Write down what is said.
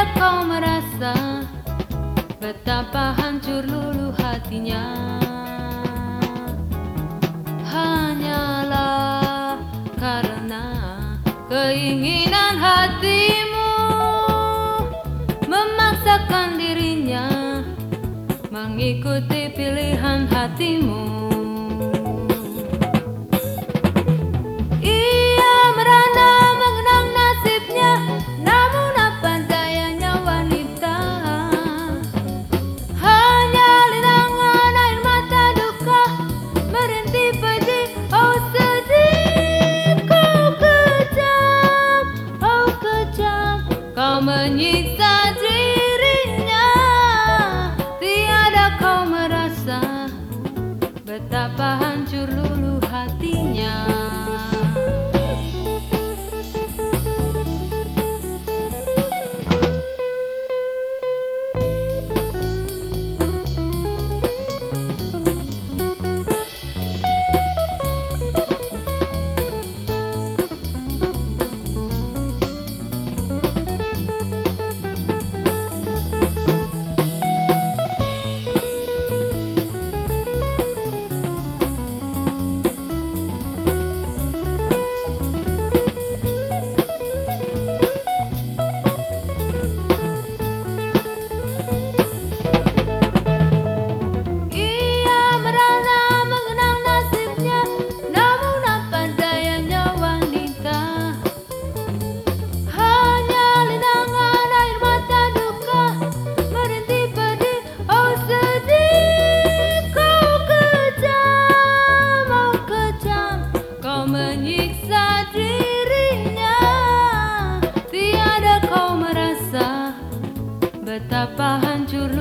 Tiada kau merasa Betapa hancur lulu hatinya Hanyalah karena Keinginan hatimu Memaksakan dirinya Mengikuti pilihan hatimu Menyiksa dirinya. Tiada kau merasa Betapa hancur lulu hatinya Betapa hancur